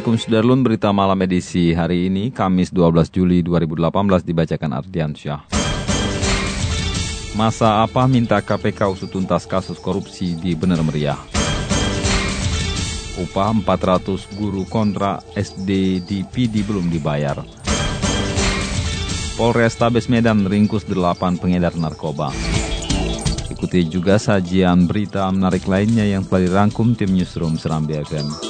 Assalamualaikum Sudarlun, berita malam edisi hari ini, Kamis 12 Juli 2018 dibacakan Ardian Syah. Masa apa minta KPK usut tuntas kasus korupsi di Bener Meriah? Upah 400 guru kontra SD di PD belum dibayar. Polres Tabes Medan ringkus 8 pengedar narkoba. Ikuti juga sajian berita menarik lainnya yang telah dirangkum tim Newsroom Serambi FM.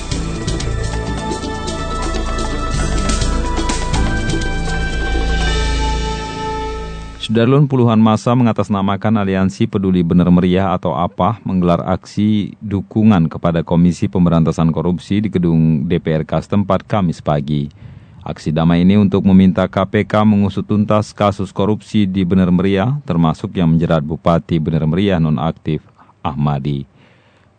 Sudarlun puluhan masa mengatasnamakan Aliansi Peduli Bener Meriah atau APA menggelar aksi dukungan kepada Komisi Pemberantasan Korupsi di gedung DPRK setempat Kamis pagi. Aksi damai ini untuk meminta KPK mengusut tuntas kasus korupsi di Bener Meriah, termasuk yang menjerat Bupati Bener Meriah nonaktif Ahmadi.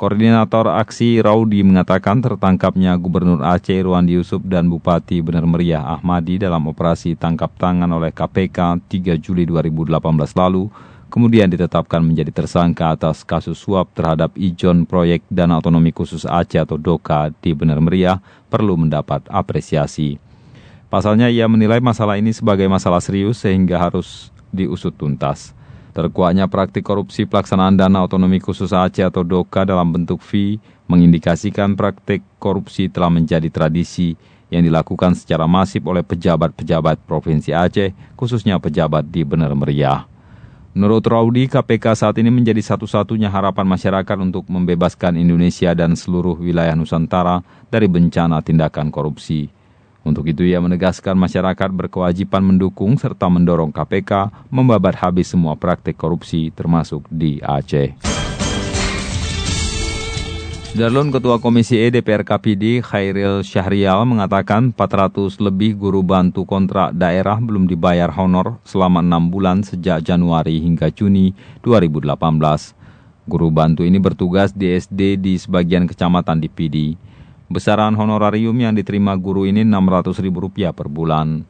Koordinator aksi Raudi mengatakan tertangkapnya Gubernur Aceh Irwandi Yusuf dan Bupati Bener Meriah Ahmadi dalam operasi tangkap tangan oleh KPK 3 Juli 2018 lalu, kemudian ditetapkan menjadi tersangka atas kasus suap terhadap Ijon Proyek Dana Otonomi Khusus Aceh atau DOKA di Bener Meriah perlu mendapat apresiasi. Pasalnya ia menilai masalah ini sebagai masalah serius sehingga harus diusut tuntas. Terkuatnya praktik korupsi pelaksanaan dana otonomi khusus Aceh atau DOKA dalam bentuk fee mengindikasikan praktik korupsi telah menjadi tradisi yang dilakukan secara masif oleh pejabat-pejabat Provinsi Aceh, khususnya pejabat di Bener Meriah. Menurut Raudi, KPK saat ini menjadi satu-satunya harapan masyarakat untuk membebaskan Indonesia dan seluruh wilayah Nusantara dari bencana tindakan korupsi. Untuk itu ia menegaskan masyarakat berkewajiban mendukung serta mendorong KPK membabat habis semua praktik korupsi termasuk di Aceh. Darlun Ketua Komisi E DPR KPD Khairil Syahrial mengatakan 400 lebih guru bantu kontrak daerah belum dibayar honor selama 6 bulan sejak Januari hingga Juni 2018. Guru bantu ini bertugas di SD di sebagian kecamatan di PD. Besaran honorarium yang diterima guru ini Rp600.000 per bulan.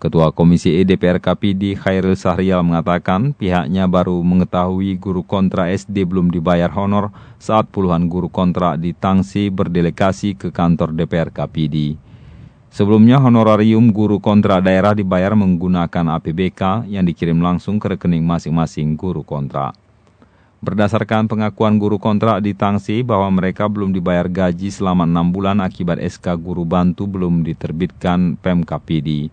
Ketua Komisi E DPR KPD Khairil Sahrial mengatakan pihaknya baru mengetahui guru kontra SD belum dibayar honor saat puluhan guru kontra di Tangsi berdelegasi ke kantor DPR KPD. Sebelumnya honorarium guru kontra daerah dibayar menggunakan APBK yang dikirim langsung ke rekening masing-masing guru kontrak. Berdasarkan pengakuan guru kontrak di Tangsi bahwa mereka belum dibayar gaji selama enam bulan akibat SK guru bantu belum diterbitkan PMKPD.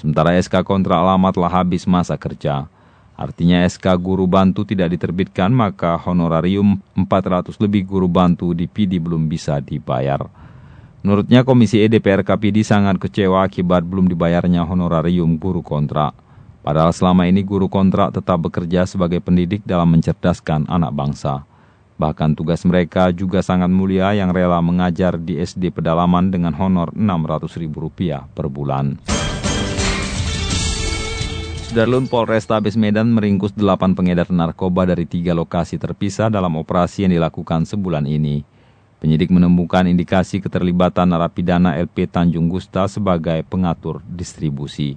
Sementara SK kontrak lama telah habis masa kerja. Artinya SK guru bantu tidak diterbitkan maka honorarium 400 lebih guru bantu di PD belum bisa dibayar. Menurutnya Komisi EDPR KPD sangat kecewa akibat belum dibayarnya honorarium guru kontrak. Padahal selama ini guru kontrak tetap bekerja sebagai pendidik dalam mencerdaskan anak bangsa. Bahkan tugas mereka juga sangat mulia yang rela mengajar di SD pedalaman dengan honor Rp600.000 per bulan. Sudarlun Polres Tabes Medan meringkus 8 pengedar narkoba dari tiga lokasi terpisah dalam operasi yang dilakukan sebulan ini. Penyidik menemukan indikasi keterlibatan narapidana LP Tanjung Gusta sebagai pengatur distribusi.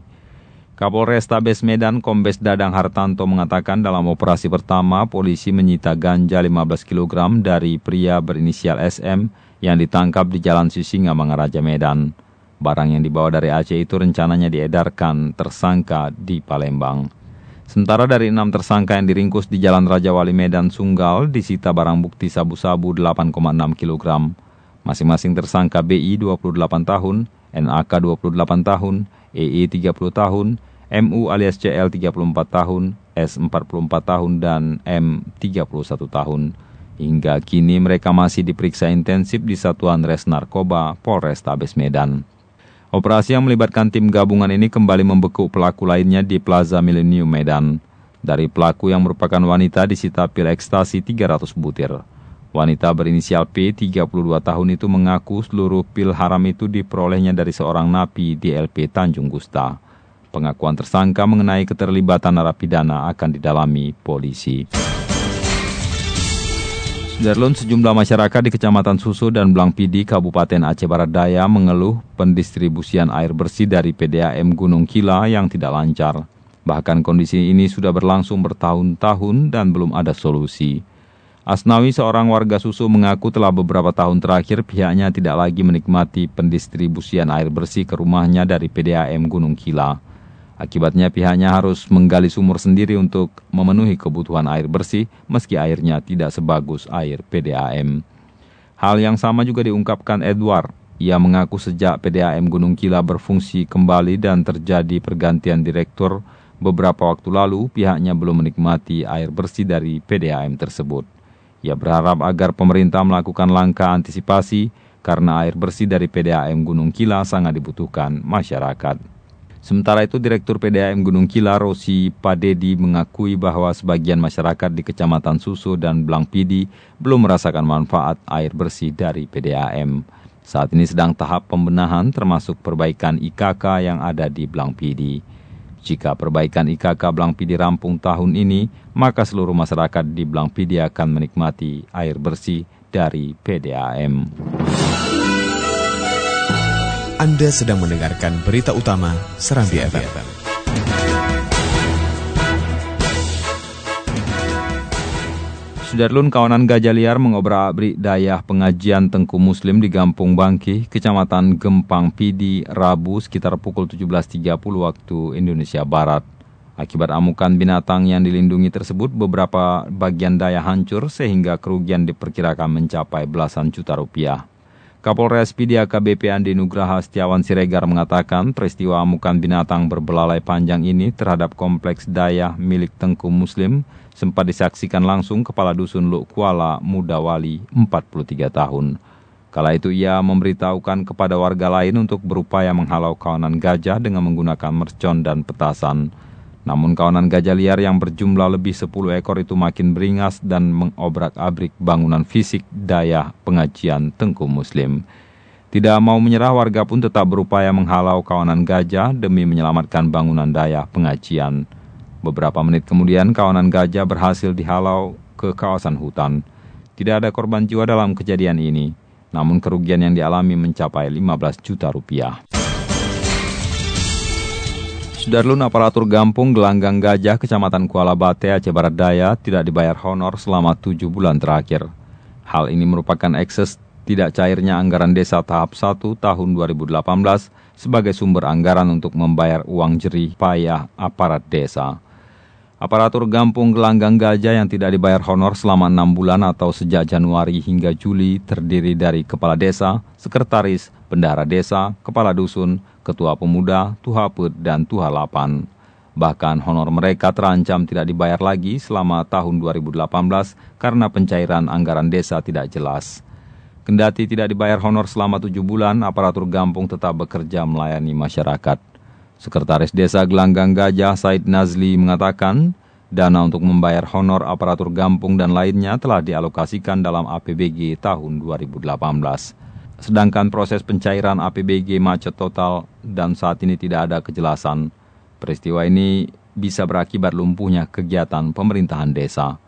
Kapolres Tabes Medan Kombes Dadang Hartanto mengatakan dalam operasi pertama polisi menyita ganja 15 kg dari pria berinisial SM yang ditangkap di Jalan Sisinga Mangaraja Medan. Barang yang dibawa dari Aceh itu rencananya diedarkan tersangka di Palembang. Sementara dari enam tersangka yang diringkus di Jalan Raja Wali Medan Sunggal disita barang bukti sabu-sabu 8,6 kg. Masing-masing tersangka BI 28 tahun, NAK 28 tahun, EE 30 tahun, MU alias CL 34 tahun, S 44 tahun, dan M 31 tahun. Hingga kini mereka masih diperiksa intensif di Satuan Res Narkoba Polres Tabes Medan. Operasi yang melibatkan tim gabungan ini kembali membekuk pelaku lainnya di Plaza Millennium Medan. Dari pelaku yang merupakan wanita disita pil ekstasi 300 butir. Wanita berinisial P, 32 tahun itu mengaku seluruh pil haram itu diperolehnya dari seorang napi di LP Tanjung Gusta. Pengakuan tersangka mengenai keterlibatan narapidana akan didalami polisi. Sudarlun sejumlah masyarakat di Kecamatan Susu dan Blangpidi, Kabupaten Aceh Barat Daya mengeluh pendistribusian air bersih dari PDAM Gunung Kila yang tidak lancar. Bahkan kondisi ini sudah berlangsung bertahun-tahun dan belum ada solusi. Asnawi, seorang warga susu, mengaku telah beberapa tahun terakhir pihaknya tidak lagi menikmati pendistribusian air bersih ke rumahnya dari PDAM Gunung Kila. Akibatnya pihaknya harus menggali sumur sendiri untuk memenuhi kebutuhan air bersih meski airnya tidak sebagus air PDAM. Hal yang sama juga diungkapkan Edward. Ia mengaku sejak PDAM Gunung Kila berfungsi kembali dan terjadi pergantian direktur beberapa waktu lalu, pihaknya belum menikmati air bersih dari PDAM tersebut. Ia berharap agar pemerintah melakukan langkah antisipasi karena air bersih dari PDAM Gunung Kila sangat dibutuhkan masyarakat. Sementara itu, Direktur PDAM Gunung Kila, Rosi Padedi, mengakui bahwa sebagian masyarakat di Kecamatan Susu dan Blangpidi belum merasakan manfaat air bersih dari PDAM. Saat ini sedang tahap pembenahan termasuk perbaikan IKK yang ada di Blangpidi. Jika perbaikan IKK Blangpidi rampung tahun ini, maka seluruh masyarakat di Blangpidi akan menikmati air bersih dari PDAM. Anda sedang mendengarkan berita utama Serambi FM. Sudarlun kawanan gajah liar mengobrak-abrik dayah pengajian Tengku Muslim di Gampung Bangki, Kecamatan Gempang Pidi, Rabu sekitar pukul 17.30 waktu Indonesia Barat. Akibat amukan binatang yang dilindungi tersebut, beberapa bagian daya hancur sehingga kerugian diperkirakan mencapai belasan juta rupiah. Kapolres PD AKBP Andi Nugraha Setiawan Siregar mengatakan peristiwa amukan binatang berbelalai panjang ini terhadap kompleks daya milik Tengku Muslim sempat disaksikan langsung Kepala Dusun Luk Kuala Muda Wali 43 tahun. Kala itu ia memberitahukan kepada warga lain untuk berupaya menghalau kawanan gajah dengan menggunakan mercon dan petasan. Namun kawanan gajah liar yang berjumlah lebih 10 ekor itu makin beringas dan mengobrak-abrik bangunan fisik daya pengajian Tengku Muslim. Tidak mau menyerah warga pun tetap berupaya menghalau kawanan gajah demi menyelamatkan bangunan daya pengajian. Beberapa menit kemudian kawanan gajah berhasil dihalau ke kawasan hutan. Tidak ada korban jiwa dalam kejadian ini, namun kerugian yang dialami mencapai 15 juta rupiah. Sudarlun aparatur Gampung Gelanggang Gajah, Kecamatan Kuala Bate, Aceh Barat Daya tidak dibayar honor selama tujuh bulan terakhir. Hal ini merupakan ekses tidak cairnya anggaran desa tahap 1 tahun 2018 sebagai sumber anggaran untuk membayar uang jerih payah aparat desa. Aparatur Gampung Gelanggang Gajah yang tidak dibayar honor selama enam bulan atau sejak Januari hingga Juli terdiri dari kepala desa, sekretaris, bendahara desa, kepala dusun, ketua pemuda, tuhaput, dan tuhalapan. Bahkan honor mereka terancam tidak dibayar lagi selama tahun 2018 karena pencairan anggaran desa tidak jelas. Kendati tidak dibayar honor selama tujuh bulan, aparatur Gampung tetap bekerja melayani masyarakat. Sekretaris Desa Gelanggang Gajah Said Nazli mengatakan, dana untuk membayar honor aparatur Gampung dan lainnya telah dialokasikan dalam APBG tahun 2018. Sedangkan proses pencairan APBG macet total dan saat ini tidak ada kejelasan. Peristiwa ini bisa berakibat lumpuhnya kegiatan pemerintahan desa.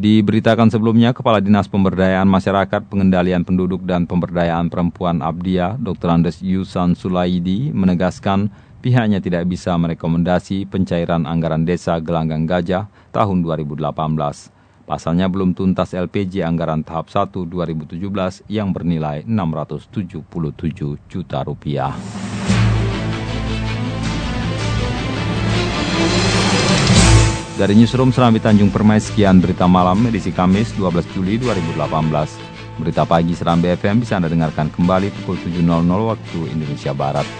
Diberitakan sebelumnya, Kepala Dinas Pemberdayaan Masyarakat, Pengendalian Penduduk dan Pemberdayaan Perempuan Abdia, Dr. Andes Yusan Sulaidi, menegaskan pihaknya tidak bisa merekomendasi pencairan anggaran desa Gelanggang Gajah tahun 2018. Pasalnya belum tuntas LPG anggaran tahap 1 2017 yang bernilai 677 juta rupiah. Dari Newsroom Serambi Tanjung Permai, sekian berita malam edisi Kamis 12 Juli 2018. Berita pagi Serambi FM bisa Anda dengarkan kembali pukul 7.00 waktu Indonesia Barat.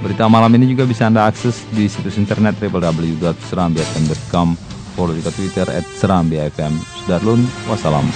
Berita malam ini juga bisa Anda akses di situs internet www.serambifm.com follow juga Twitter at Serambi FM. Sudarlun, wassalam.